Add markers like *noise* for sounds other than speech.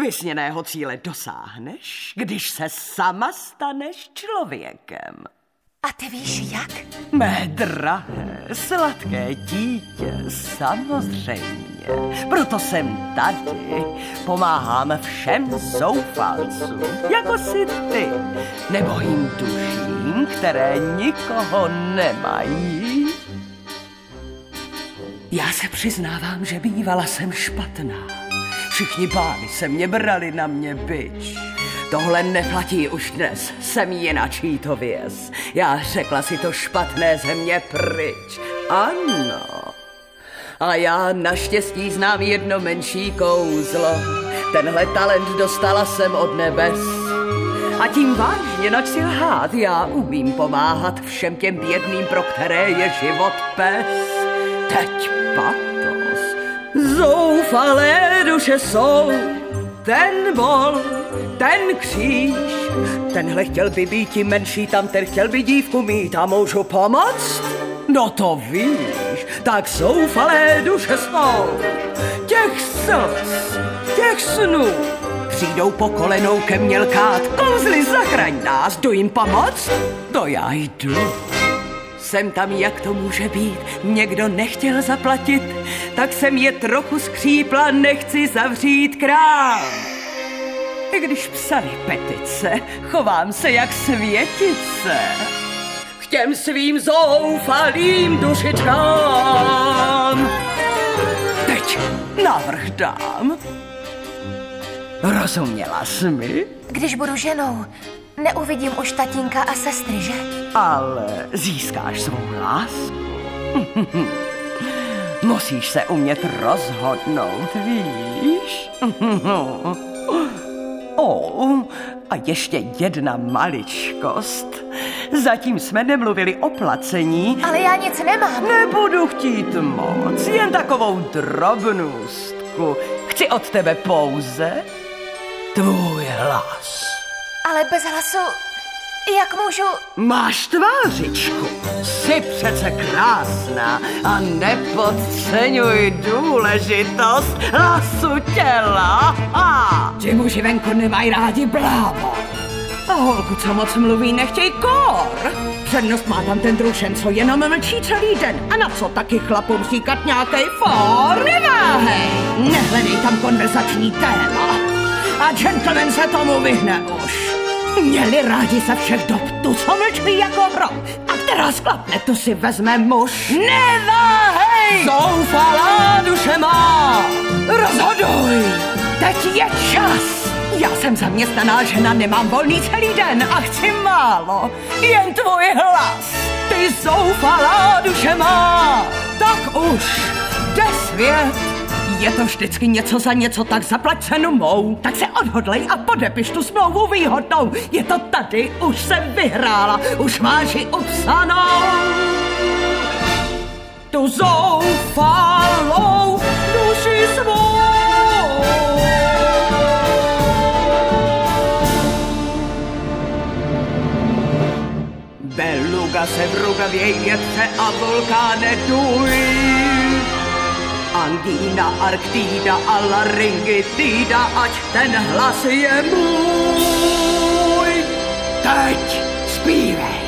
Vysněného cíle dosáhneš, když se sama staneš člověkem. A ty víš jak? Mé drahé, sladké dítě, samozřejmě. Proto jsem tady. Pomáhám všem zoufalcům, jako si ty. Nebohým duším, které nikoho nemají. Já se přiznávám, že bývala jsem špatná. Všichni pány se mě brali na mě byč. Tohle neplatí už dnes, jsem jinačí to věz. Já řekla si to špatné země pryč. Ano. A já naštěstí znám jedno menší kouzlo. Tenhle talent dostala jsem od nebes. A tím vážně nač si lhát, já umím pomáhat všem těm bědným, pro které je život pes. Teď patos, zoufalé duše jsou, ten bol, ten kříž, tenhle chtěl by být tím menší, tam ten chtěl by dívku mít a můžu pomoct? No to víš, tak zoufalé duše jsou, těch slz, těch snů, přijdou po kolenou ke mně lkát, kouzli zachraň nás, jdu jim pomoct? To já jdu. Jsem tam, jak to může být, někdo nechtěl zaplatit, tak jsem je trochu skřípla, nechci zavřít krám. I když psali petice, chovám se jak světice. K těm svým zoufalým dušičkám. Teď návrh dám. Rozuměla jsi mi? Když budu ženou, neuvidím už tatínka a sestry, že? Ale získáš svou lásku. *laughs* Musíš se umět rozhodnout, víš? *laughs* O, a ještě jedna maličkost. Zatím jsme nemluvili o placení. Ale já nic nemám. Nebudu chtít moc, jen takovou drobnůstku. Chci od tebe pouze tvůj hlas. Ale bez hlasu, jak můžu... Máš tvářičku, jsi přece krásná a nepodceňuj důležitost hlasu těla. Ha! Ti muži venku nemají rádi blávo. A holku, co moc mluví, nechtěj kor. Přednost má tam ten drušen, co jenom mlčí celý den. A na co taky chlapům říkat nějakej for? Neváhej, nehledej tam konverzační téma. A gentleman se tomu vyhne už. Měli rádi se všech dob tu, co mlčí jako hrob. A která sklapne, tu si vezme muž. Neváhej! Zoufalá duše má! Rozhoduj! Teď je čas! Já jsem zaměstnaná žena, nemám volný celý den a chci málo. Jen tvůj hlas! Ty zoufalá duše má! Tak už! Jde svět! Je to vždycky něco za něco, tak zaplať cenu mou. Tak se odhodlej a podepiš tu smlouvu výhodnou. Je to tady, už jsem vyhrála, už máš ji upsanou. Tu zoufalou duši svou. Beluga se v rugavě jetře a vulkáne duj. Angína, Arktida a laryngitida, ať ten hlas je můj. Teď zpívej.